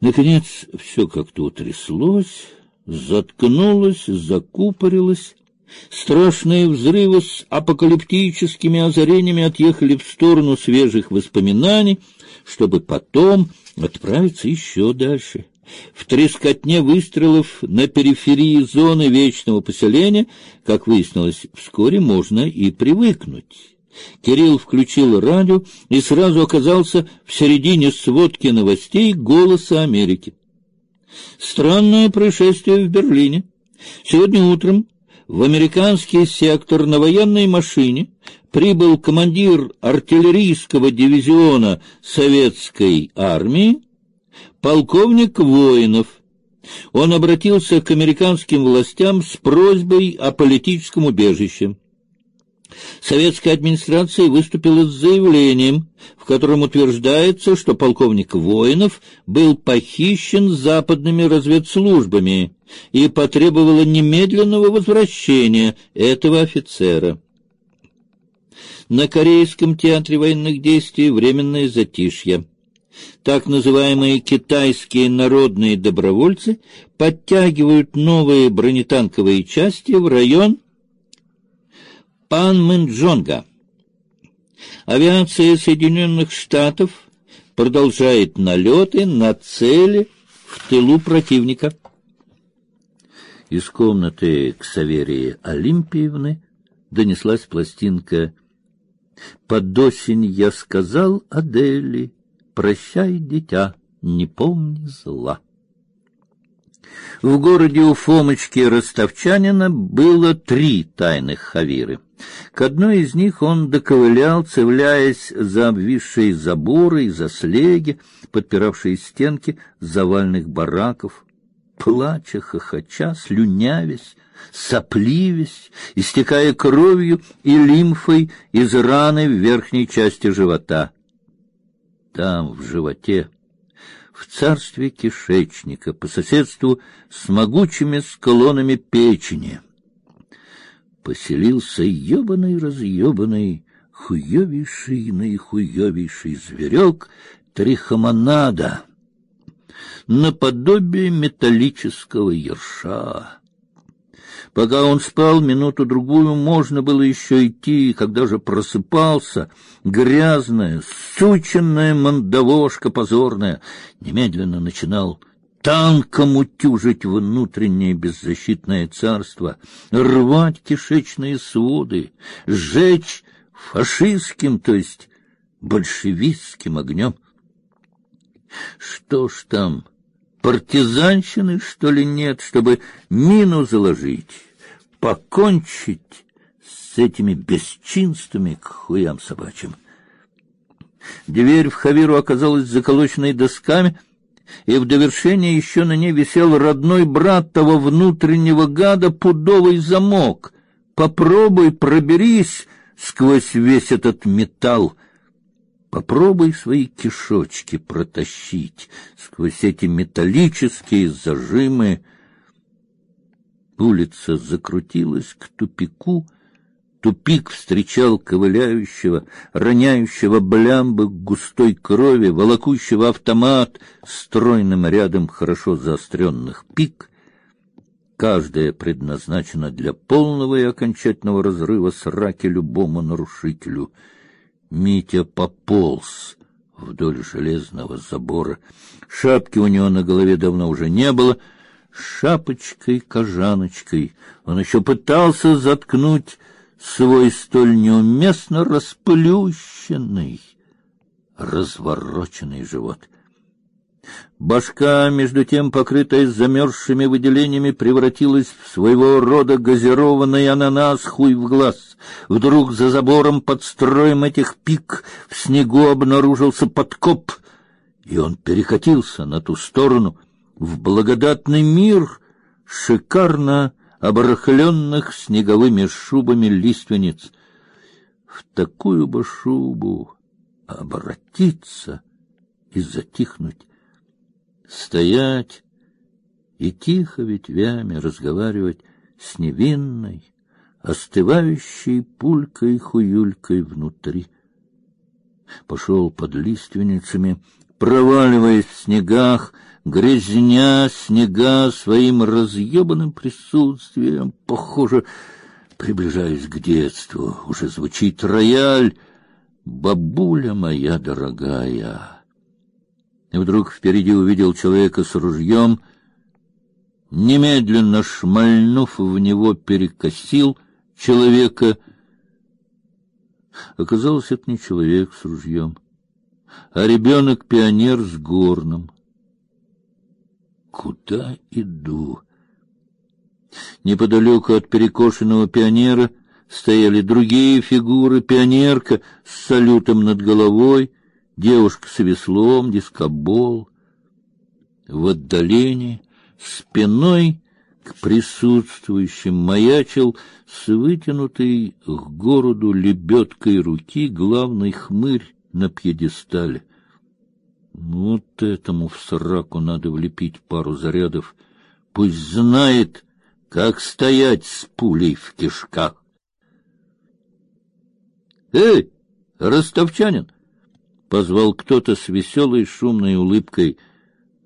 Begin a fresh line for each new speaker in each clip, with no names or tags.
Наконец все как-то утряслось, заткнулось, закупорилось. Страшные взрывы с апокалиптическими озарениями отъехали в сторону свежих воспоминаний, чтобы потом отправиться еще дальше. В трескотне выстрелов на периферии зоны вечного поселения, как выяснилось, вскоре можно и привыкнуть. Кирилл включил радио и сразу оказался в середине сводки новостей «Голоса Америки». Странное происшествие в Берлине. Сегодня утром в американский сектор на военной машине прибыл командир артиллерийского дивизиона советской армии полковник Воинов. Он обратился к американским властям с просьбой о политическом убежище. Советская администрация выступила с заявлением, в котором утверждается, что полковник Воинов был похищен западными разведслужбами и потребовала немедленного возвращения этого офицера. На Корейском театре военных действий временное затишье. Так называемые китайские народные добровольцы подтягивают новые бронетанковые части в район Панмэнджонга. Авиация Соединенных Штатов продолжает налеты на цели в тылу противника. Из комнаты к Саверии Олимпиевны донеслась пластинка «Под осень я сказал Адели, прощай, дитя, не помни зла». В городе у Фомочки Ростовчанина было три тайных хавиры — к одной из них он доковылял, цевляясь за обвисшие заборы и за слеги, подпиравшие стенки завальных бараков, плача, хохоча, слюнявясь, сопливясь, истекая кровью и лимфой из раны в верхней части живота. Там, в животе, в царстве кишечника, по соседству с могучими склонами печени — поселился ебаный разъебанный, хуевейший наихуевейший зверек трихомонада, наподобие металлического ерша. Пока он спал минуту-другую, можно было еще идти, когда же просыпался, грязная, сученная мандавошка позорная, немедленно начинал танком утюжить внутреннее беззащитное царство, рвать кишечные своды, сжечь фашистским, то есть большевистским огнем. Что ж там, партизанщины, что ли, нет, чтобы мину заложить, покончить с этими бесчинствами к хуям собачьим? Дверь в Хавиру оказалась заколоченной досками — и в довершение еще на ней висел родной брат того внутреннего гада пудовый замок. Попробуй проберись сквозь весь этот металл. Попробуй свои кишочки протащить сквозь эти металлические зажимы. Улица закрутилась к тупику, Тупик встречал ковыляющего, роняющего блямбы густой крови, волокущего автомат стройным рядом хорошо заостренных пик. Каждая предназначена для полного и окончательного разрыва сраки любому нарушителю. Митя пополз вдоль железного забора. Шапки у него на голове давно уже не было. Шапочкой-кожаночкой он еще пытался заткнуть свой столь неуместно расплющенный, развороченный живот. Башка, между тем покрытая замерзшими выделениями, превратилась в своего рода газированный ананас хуй в глаз. Вдруг за забором под строем этих пик в снегу обнаружился подкоп, и он перекатился на ту сторону в благодатный мир, шикарно обрахленных снеговыми шубами лиственниц. В такую бы шубу обратиться и затихнуть, стоять и тихо ветвями разговаривать с невинной, остывающей пулькой-хуюлькой внутри. Пошел под лиственницами, проваливаясь в снегах, грязня снега своим разъебанным присутствием, похоже, приближаясь к детству, уже звучит рояль, бабуля моя дорогая. И вдруг впереди увидел человека с ружьем, немедленно шмальнув в него, перекосил человека. Оказалось, это не человек с ружьем, а ребенок-пионер с горном. Куда иду? Неподалеку от перекошенного пионера стояли другие фигуры: пионерка с салютом над головой, девушка с веслом, дискобол. В отдалении спиной к присутствующим маячил с вытянутой к городу лебедкой руки главный хмырь на пьедестале. Вот этому в сраку надо влепить пару зарядов. Пусть знает, как стоять с пулей в кишках. Эй, ростовчанин! позвал кто-то с веселой шумной улыбкой.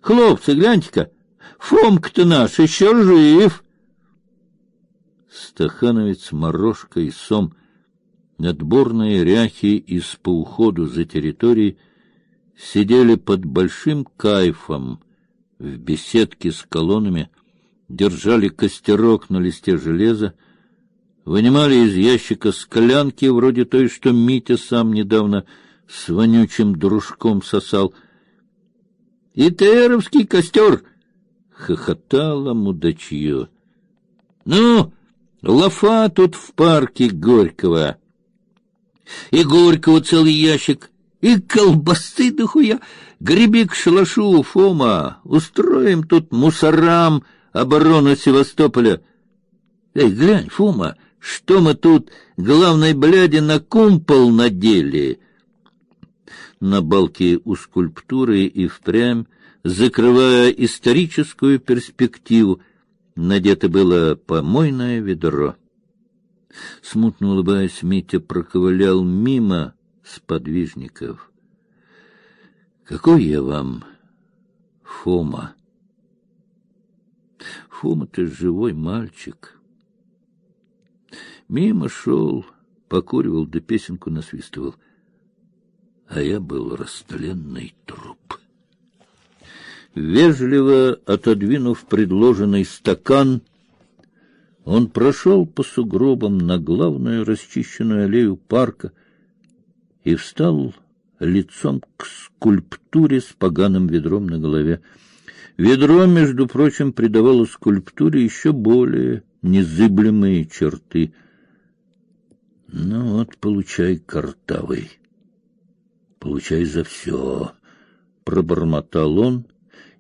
Хлопцы, гляньте-ка, Фомка-то наш еще жив. Стахановец, Морошка и Сом, отборные ряхи из по уходу за территорией, сидели под большим кайфом в беседке с колоннами, держали костерок на листе железа, вынимали из ящика склянки, вроде той, что Митя сам недавно с вонючим дружком сосал. — И теровский костер! — хохотало мудачье. — Ну, лафа тут в парке Горького. И Горького целый ящик, и колбасы дохуя. Греби к шалашу, Фома, устроим тут мусорам оборону Севастополя. Эй, глянь, Фома, что мы тут, главной бляди, на кумпол надели? На балке у скульптуры и впрямь, закрывая историческую перспективу, надето было помойное ведро. Смутно улыбаясь, Митя проковылял мимо сподвижников. Какой я вам Фома? Фома, ты живой мальчик. Мимо шел, покуривал, да песенку насвистывал. А я был растленный труп. Вежливо отодвинув предложенный стакан, он прошел по сугробам на главную расчищенную аллею парка и встал лицом к скульптуре с поганым ведром на голове. Ведро, между прочим, придавало скульптуре еще более незыблемые черты. Ну вот, получай, картавый, получай за все, пробормотал он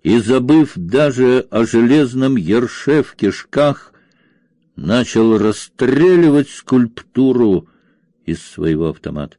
и, забыв даже о железном ерше в кишках, начал расстреливать скульптуру из своего автомата.